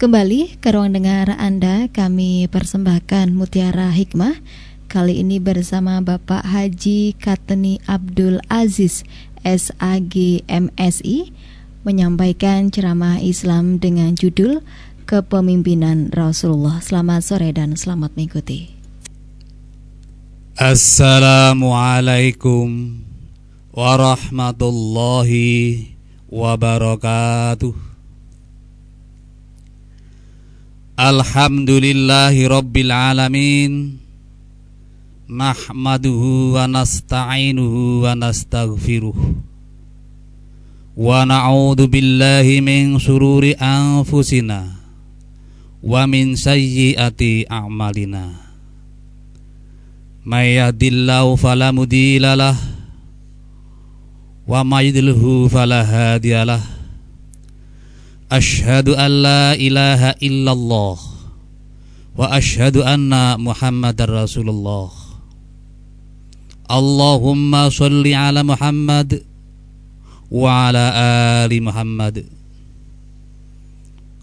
Kembali ke ruang dengar Anda kami persembahkan Mutiara Hikmah. Kali ini bersama Bapak Haji Kateni Abdul Aziz SAG MSI Menyampaikan ceramah Islam dengan judul Kepemimpinan Rasulullah. Selamat sore dan selamat mengikuti. Assalamualaikum warahmatullahi wabarakatuh Alhamdulillahi Rabbil Alamin. Nahmaduhu wa nasta'inuhu wa nastaghfiruh. Wa na'udhu billahi min sururi anfusina Wa min sayyiati a'malina. May yahdillahu Wa mayyidilhu falahadiyalah Ashhadu an la ilaha illallah. Wa ashhadu anna muhammadar rasulullah. Allahumma salli ala Muhammad Wa ala ali Muhammad.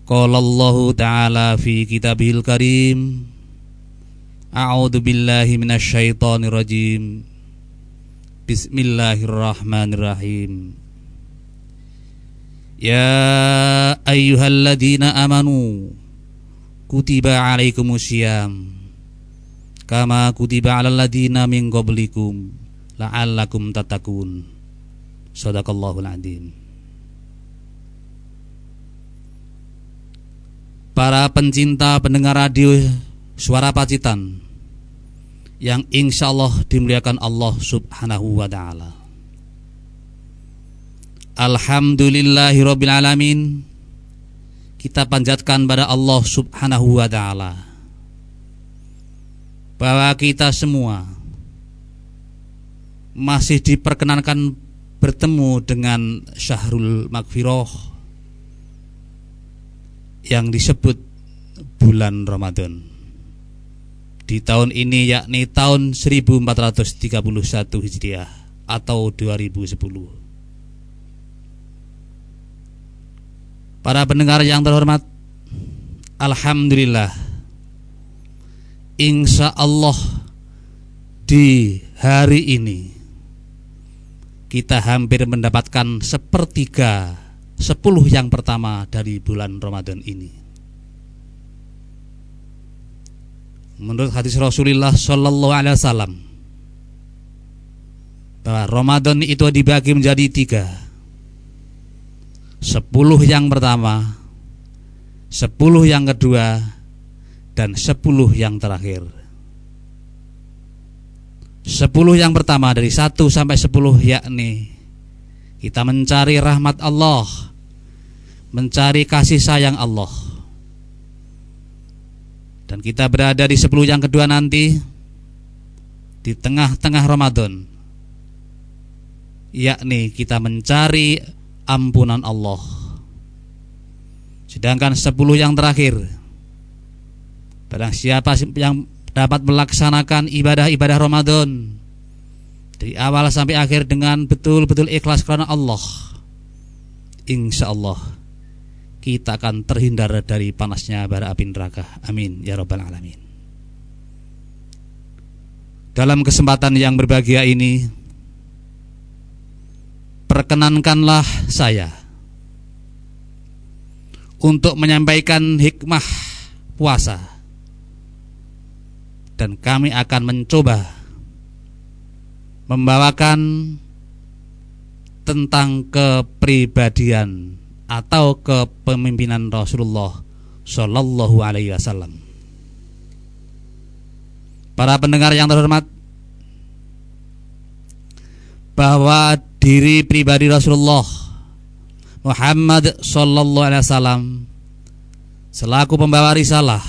Qala Allah Ta'ala fi kitabihil karim. A'udhu billahi minasyaitonir rajim. Bismillahirrahmanirrahim Ya ayyuhalladzina amanu kutiba alaikumusiyam kama kutiba alal ladzina min qablikum la'allakum tatakun sadaqallahul adzim Para pencinta pendengar radio Suara Pacitan yang insya Allah dimuliakan Allah Subhanahu wa Ta'ala. Alhamdulillahirabbil alamin. Kita panjatkan pada Allah Subhanahu wa taala. Bahwa kita semua masih diperkenankan bertemu dengan Syahrul Magfirah yang disebut bulan Ramadan. Di tahun ini yakni tahun 1431 Hijriah atau 2010 Para pendengar yang terhormat Alhamdulillah. Insya Allah Di hari ini Kita hampir mendapatkan sepertiga Sepuluh yang pertama dari bulan Ramadan ini. Menurut hadis Rasulullah Sallallahu Alaihi Wasallam bahwa Ramadan itu dibagi menjadi tiga Sepuluh yang pertama Sepuluh yang kedua Dan sepuluh yang terakhir. Sepuluh yang pertama dari satu sampai sepuluh yakni Kita mencari rahmat Allah Mencari kasih sayang Allah. Dan kita berada di sepuluh yang kedua nanti Di tengah-tengah Ramadan Yakni kita mencari ampunan Allah. Sedangkan sepuluh yang terakhir Barang siapa yang dapat melaksanakan ibadah-ibadah Ramadan Dari awal sampai akhir dengan betul-betul ikhlas karena Allah Insya Allah kita akan terhindar dari panasnya bara api neraka Amin Ya Rabbal Alamin Dalam kesempatan yang berbahagia ini perkenankanlah saya untuk menyampaikan hikmah puasa dan kami akan mencoba membawakan tentang kepribadian atau kepemimpinan Rasulullah Shallallahu Alaihi Wasallam. Para pendengar yang terhormat, bahwa diri pribadi Rasulullah Muhammad sallallahu alaihi wasallam selaku pembawa risalah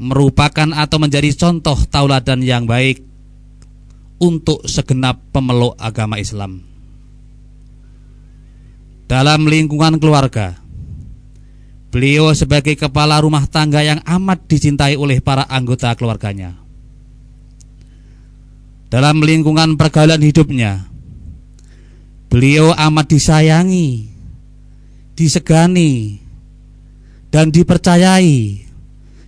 merupakan atau menjadi contoh tauladan yang baik untuk segenap pemeluk agama Islam. Dalam lingkungan keluarga, beliau sebagai kepala rumah tangga yang amat dicintai oleh para anggota keluarganya. Dalam lingkungan pergaulan hidupnya, Beliau amat disayangi, disegani dan dipercayai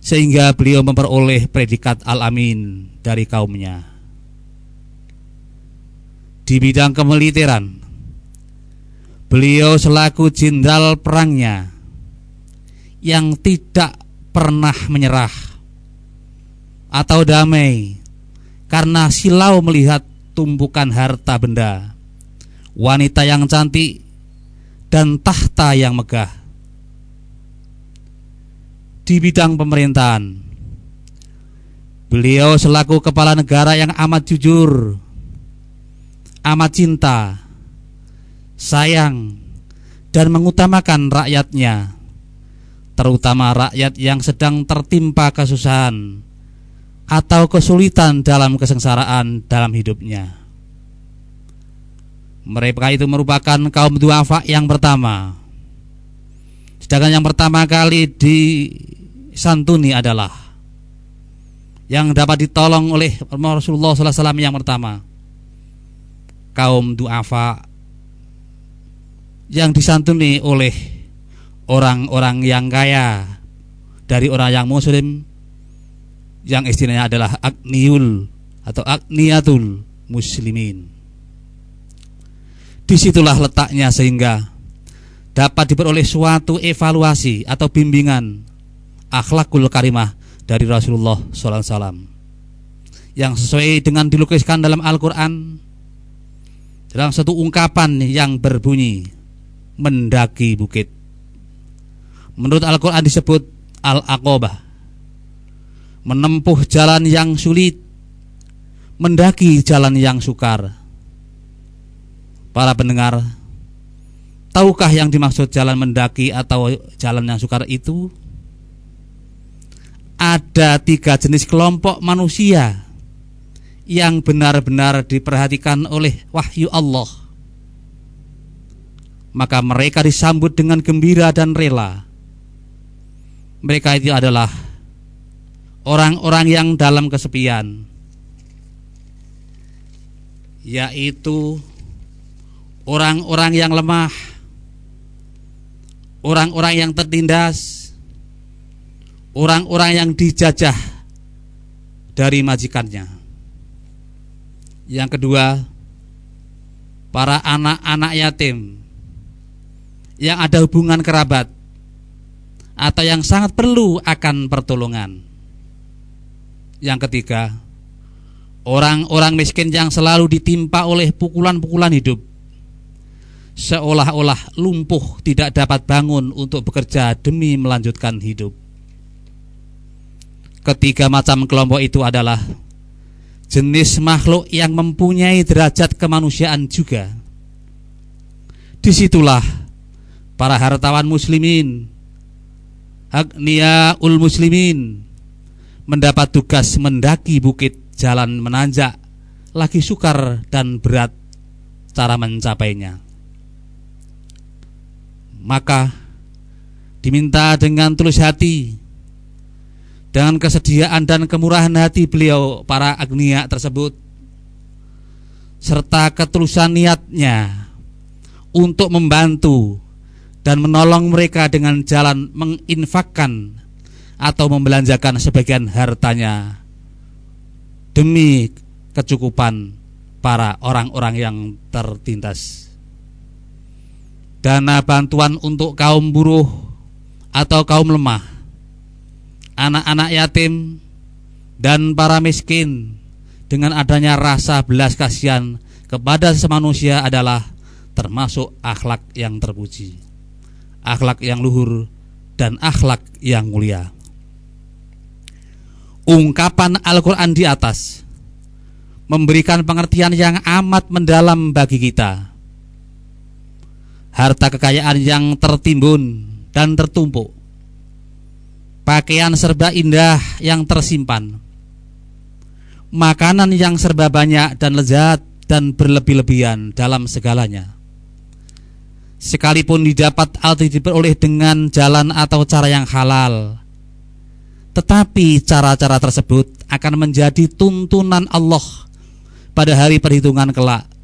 sehingga beliau memperoleh predikat Al-Amin dari kaumnya. Di bidang kemiliteran, beliau selaku jenderal perangnya yang tidak pernah menyerah atau damai karena silau melihat tumpukan harta benda, wanita yang cantik dan tahta yang megah di bidang pemerintahan. Beliau selaku kepala negara yang amat jujur, amat cinta, sayang, dan mengutamakan rakyatnya, terutama rakyat yang sedang tertimpa kesusahan atau kesulitan dalam kesengsaraan dalam hidupnya. Mereka itu merupakan kaum duafa yang pertama. Sedangkan yang pertama kali di santuni adalah yang dapat ditolong oleh Rasulullah SAW yang pertama kaum duafa yang disantuni oleh orang-orang yang kaya dari orang yang muslim yang istilahnya adalah agniul atau agniatul muslimin di situlah letaknya sehingga dapat diperoleh suatu evaluasi atau bimbingan akhlakul karimah dari Rasulullah SAW yang sesuai dengan dilukiskan dalam Al-Quran dalam satu ungkapan yang berbunyi mendaki bukit. Menurut Al-Quran disebut Al-Aqobah. Menempuh jalan yang sulit mendaki jalan yang sukar para pendengar tahukah yang dimaksud jalan mendaki atau jalan yang sukar itu ada tiga jenis kelompok manusia yang benar-benar diperhatikan oleh wahyu Allah. Maka mereka disambut dengan gembira dan rela. Mereka itu adalah orang-orang yang dalam kesepian, yaitu orang-orang yang lemah, orang-orang yang tertindas, orang-orang yang dijajah dari majikannya. Yang kedua, para anak-anak yatim yang ada hubungan kerabat atau yang sangat perlu akan pertolongan. Yang ketiga, orang-orang miskin yang selalu ditimpa oleh pukulan-pukulan hidup seolah-olah lumpuh tidak dapat bangun untuk bekerja demi melanjutkan hidup. Ketiga macam kelompok itu adalah jenis makhluk yang mempunyai derajat kemanusiaan juga. Di situlah para hartawan muslimin, agnia ul muslimin, mendapat tugas mendaki bukit jalan menanjak, lagi sukar dan berat cara mencapainya. Maka diminta dengan tulus hati dengan kesediaan dan kemurahan hati beliau para agnia tersebut serta ketulusan niatnya untuk membantu dan menolong mereka dengan jalan menginfakkan atau membelanjakan sebagian hartanya demi kecukupan para orang-orang yang tertindas. Dana bantuan untuk kaum buruh atau kaum lemah anak-anak yatim dan para miskin dengan adanya rasa belas kasihan kepada semanusia adalah termasuk akhlak yang terpuji, akhlak yang luhur dan akhlak yang mulia. Ungkapan Al-Quran di atas memberikan pengertian yang amat mendalam bagi kita. Harta kekayaan yang tertimbun dan tertumpuk pakaian serba indah yang tersimpan, makanan yang serba banyak dan lezat dan berlebih-lebihan dalam segalanya. Sekalipun didapat atau diperoleh dengan jalan atau cara yang halal, tetapi cara-cara tersebut akan menjadi tuntunan Allah pada hari perhitungan kelak.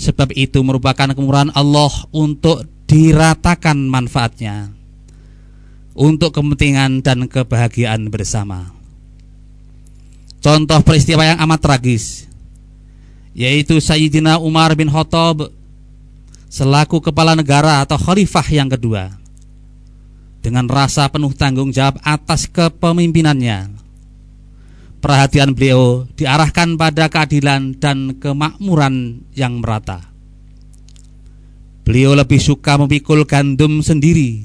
Sebab itu merupakan kemurahan Allah untuk diratakan manfaatnya untuk kepentingan dan kebahagiaan bersama. Contoh peristiwa yang amat tragis yaitu Sayyidina Umar bin Khattab selaku kepala negara atau khalifah yang kedua dengan rasa penuh tanggung jawab atas kepemimpinannya. Perhatian beliau diarahkan pada keadilan dan kemakmuran yang merata. Beliau lebih suka memikul gandum sendiri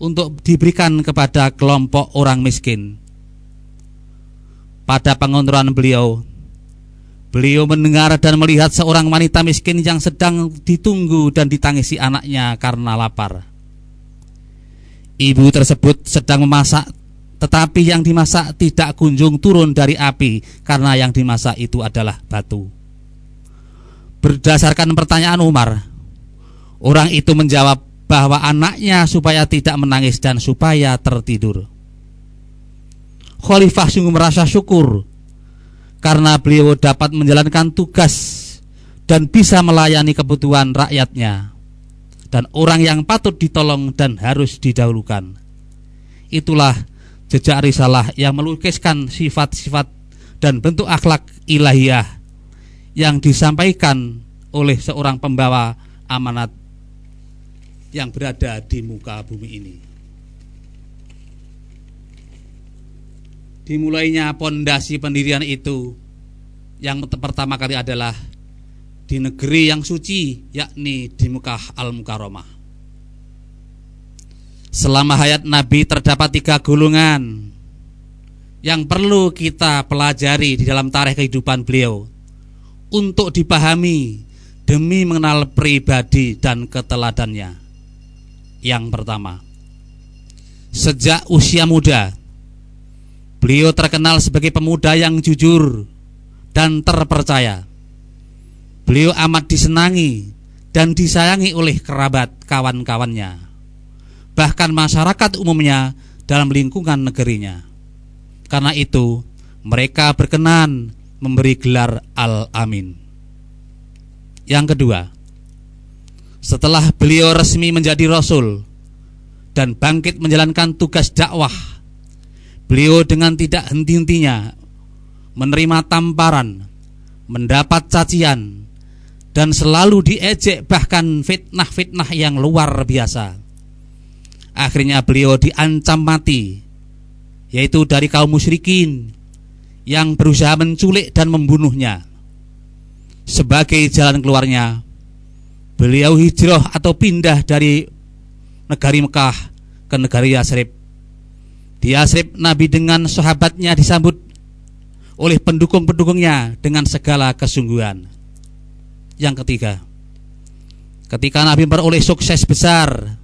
untuk diberikan kepada kelompok orang miskin. Pada pengontrolan beliau, beliau mendengar dan melihat seorang wanita miskin yang sedang ditunggu dan ditangisi anaknya karena lapar. Ibu tersebut sedang memasak, tetapi yang dimasak tidak kunjung turun dari api karena yang dimasak itu adalah batu. Berdasarkan pertanyaan Umar, orang itu menjawab, bahwa anaknya supaya tidak menangis dan supaya tertidur. Khalifah sungguh merasa syukur karena beliau dapat menjalankan tugas dan bisa melayani kebutuhan rakyatnya dan orang yang patut ditolong dan harus didahulukan. Itulah jejak risalah yang melukiskan sifat-sifat dan bentuk akhlak ilahiyah yang disampaikan oleh seorang pembawa amanat yang berada di muka bumi ini. Dimulainya pondasi pendirian itu yang pertama kali adalah di negeri yang suci yakni di Mekah Al-Mukarramah. Selama hayat Nabi terdapat tiga golongan yang perlu kita pelajari di dalam tarikh kehidupan beliau untuk dipahami demi mengenal pribadi dan keteladannya. Yang pertama, sejak usia muda, beliau terkenal sebagai pemuda yang jujur dan terpercaya. Beliau amat disenangi dan disayangi oleh kerabat kawan-kawannya, bahkan masyarakat umumnya dalam lingkungan negerinya. Karena itu, mereka berkenan memberi gelar Al-Amin. Yang kedua, setelah beliau resmi menjadi rasul dan bangkit menjalankan tugas dakwah, beliau dengan tidak henti-hentinya menerima tamparan, mendapat cacian, dan selalu diejek bahkan fitnah-fitnah yang luar biasa. Akhirnya beliau diancam mati, yaitu dari kaum musyrikin yang berusaha menculik dan membunuhnya. Sebagai jalan keluarnya, beliau hijrah atau pindah dari negari Mekah ke negari Yasrib. Di Yasrib Nabi dengan sahabatnya disambut oleh pendukung-pendukungnya dengan segala kesungguhan. Yang ketiga, ketika Nabi beroleh sukses besar,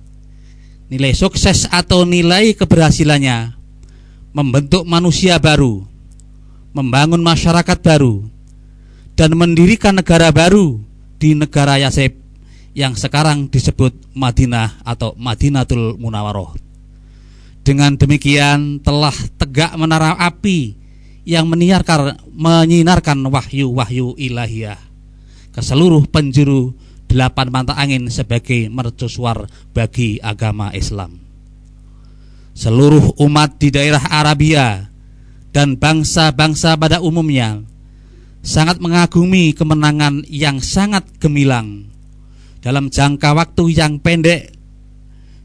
nilai sukses atau nilai keberhasilannya. Membentuk manusia baru, membangun masyarakat baru, dan mendirikan negara baru di negara Yasrib yang sekarang disebut Madinah atau Madinatul Munawaroh. Dengan demikian telah tegak menara api yang menyinarkan, menyinarkan wahyu-wahyu ilahiyah ke seluruh penjuru delapan mata angin sebagai mercusuar bagi agama Islam. Seluruh umat di daerah Arabia dan bangsa-bangsa pada umumnya sangat mengagumi kemenangan yang sangat gemilang dalam jangka waktu yang pendek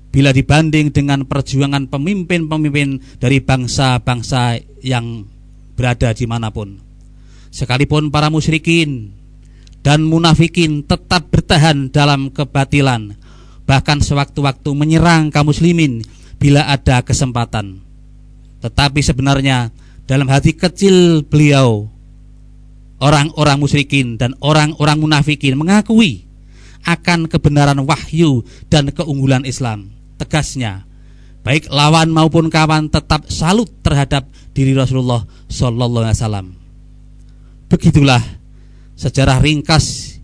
bila dibanding dengan perjuangan pemimpin-pemimpin dari bangsa-bangsa yang berada di mana pun. Sekalipun para musyrikin dan munafikin tetap bertahan dalam kebatilan, bahkan sewaktu-waktu menyerang kaum muslimin bila ada kesempatan. Tetapi sebenarnya dalam hati kecil beliau orang-orang musyrikin dan orang-orang munafikin mengakui akan kebenaran wahyu dan keunggulan Islam. Tegasnya, baik lawan maupun kawan tetap salut terhadap diri Rasulullah Sallallahu Alaihi Wasallam. Begitulah sejarah ringkas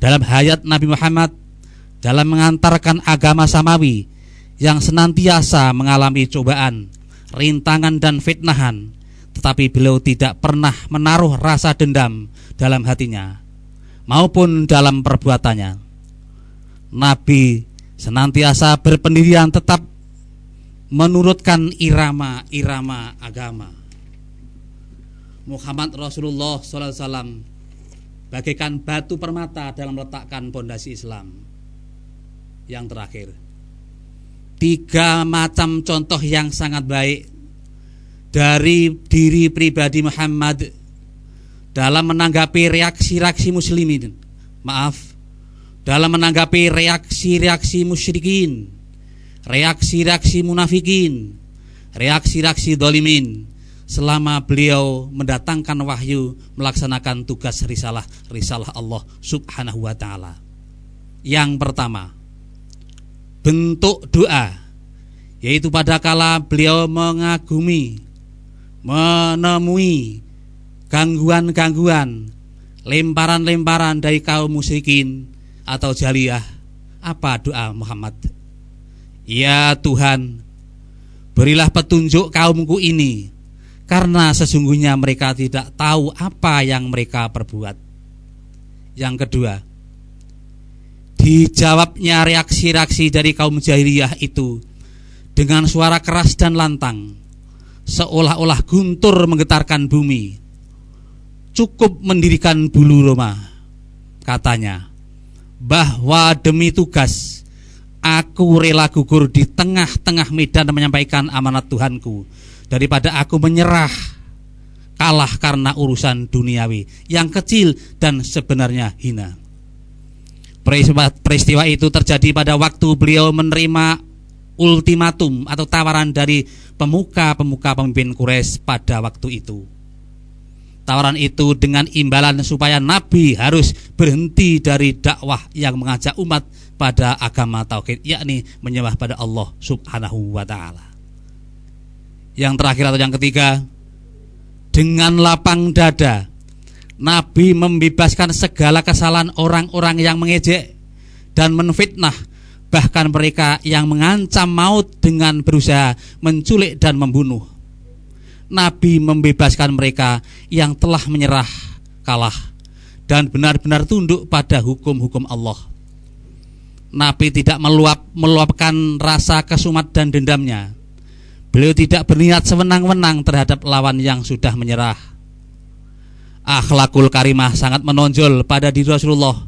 dalam hayat Nabi Muhammad dalam mengantarkan agama samawi yang senantiasa mengalami cobaan, rintangan dan fitnahan, tetapi beliau tidak pernah menaruh rasa dendam dalam hatinya maupun dalam perbuatannya. Nabi senantiasa berpendirian tetap menurutkan irama-irama agama. Muhammad Rasulullah SAW bagaikan batu permata dalam meletakkan pondasi Islam. Yang terakhir, tiga macam contoh yang sangat baik dari diri pribadi Muhammad dalam menanggapi reaksi-reaksi muslimin. Maaf, dalam menanggapi reaksi-reaksi musyrikin reaksi-reaksi munafikin, reaksi-reaksi dolimin selama beliau mendatangkan wahyu melaksanakan tugas risalah risalah Allah Subhanahu wa taala. Yang pertama, bentuk doa yaitu pada kala beliau mengagumi menemui gangguan-gangguan lemparan-lemparan dari kaum musyrikin atau jaliyah apa doa Muhammad Ya Tuhan, berilah petunjuk kaumku ini, karena sesungguhnya mereka tidak tahu apa yang mereka perbuat. Yang kedua, dijawabnya reaksi-reaksi dari kaum jahiliyah itu dengan suara keras dan lantang, seolah-olah guntur menggetarkan bumi. Cukup mendirikan bulu Roma, katanya, bahwa demi tugas Aku rela gugur di tengah-tengah medan dan menyampaikan amanat Tuhanku daripada aku menyerah kalah karena urusan duniawi yang kecil dan sebenarnya hina. Peristiwa, itu terjadi pada waktu beliau menerima ultimatum atau tawaran dari pemuka-pemuka pemimpin Quraisy pada waktu itu. Tawaran itu dengan imbalan supaya Nabi harus berhenti dari dakwah yang mengajak umat pada agama tauhid yakni menyembah pada Allah Subhanahu wa taala. Yang terakhir atau yang ketiga dengan lapang dada Nabi membebaskan segala kesalahan orang-orang yang mengejek dan menfitnah bahkan mereka yang mengancam maut dengan berusaha menculik dan membunuh. Nabi membebaskan mereka yang telah menyerah kalah dan benar-benar tunduk pada hukum-hukum Allah. Nabi tidak meluap meluapkan rasa kesumat dan dendamnya. Beliau tidak berniat sewenang-wenang terhadap lawan yang sudah menyerah. Akhlakul karimah sangat menonjol pada diri Rasulullah.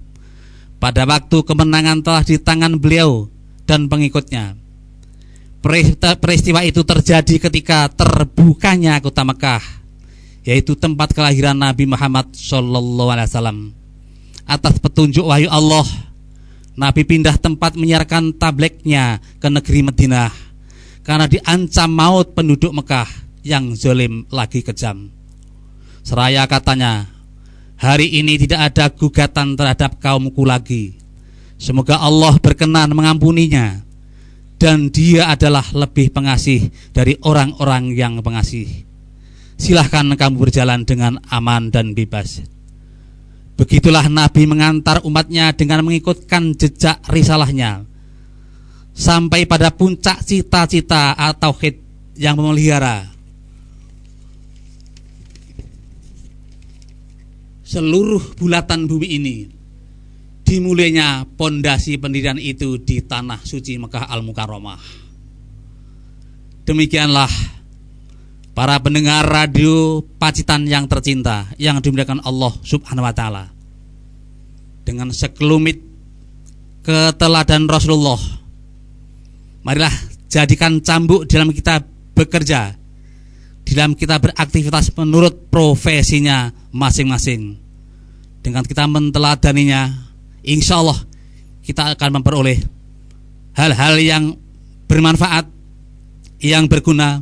Pada waktu kemenangan telah di tangan beliau dan pengikutnya. Peristiwa itu terjadi ketika terbukanya kota Mekah, yaitu tempat kelahiran Nabi Muhammad SAW. Atas petunjuk wahyu Allah, Nabi pindah tempat menyiarkan tabliknya ke negeri Madinah karena diancam maut penduduk Mekah yang zolim lagi kejam. Seraya katanya, hari ini tidak ada gugatan terhadap kaumku lagi. Semoga Allah berkenan mengampuninya dan dia adalah lebih pengasih dari orang-orang yang pengasih. Silahkan kamu berjalan dengan aman dan bebas. Begitulah Nabi mengantar umatnya dengan mengikutkan jejak risalahnya sampai pada puncak cita-cita atau hid yang memelihara seluruh bulatan bumi ini dimulainya pondasi pendirian itu di tanah suci Mekah Al Mukarramah. Demikianlah para pendengar radio Pacitan yang tercinta yang dimuliakan Allah Subhanahu wa taala. Dengan sekelumit keteladan Rasulullah. Marilah jadikan cambuk dalam kita bekerja, dalam kita beraktivitas menurut profesinya masing-masing. Dengan kita menteladaninya, insya Allah kita akan memperoleh hal-hal yang bermanfaat, yang berguna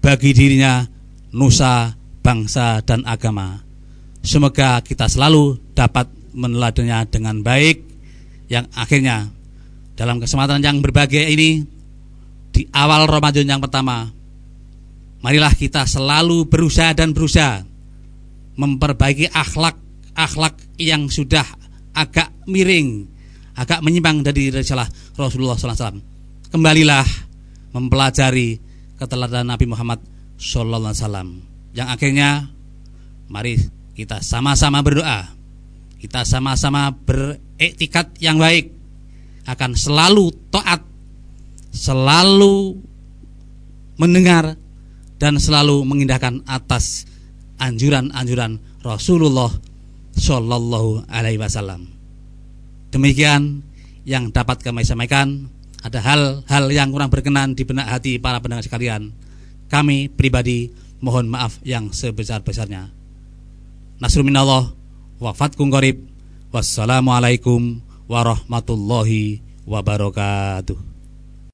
bagi dirinya, nusa, bangsa, dan agama. Semoga kita selalu dapat meneladannya dengan baik yang akhirnya dalam kesempatan yang berbahagia ini di awal Ramadan yang pertama marilah kita selalu berusaha dan berusaha memperbaiki akhlak-akhlak yang sudah agak miring, agak menyimpang dari risalah Rasulullah SAW. Kembalilah mempelajari keteladanan Nabi Muhammad Wasallam. Yang akhirnya, mari kita sama-sama berdoa, kita sama-sama beretikat yang baik, akan selalu taat, selalu mendengar dan selalu mengindahkan atas anjuran-anjuran Rasulullah Shallallahu Alaihi Wasallam. Demikian yang dapat kami sampaikan. Ada hal-hal yang kurang berkenan di benak hati para pendengar sekalian. Kami pribadi mohon maaf yang sebesar-besarnya. Nasrul minallah wa fatkum qarib. Wassalamualaikum warahmatullahi wabarakatuh.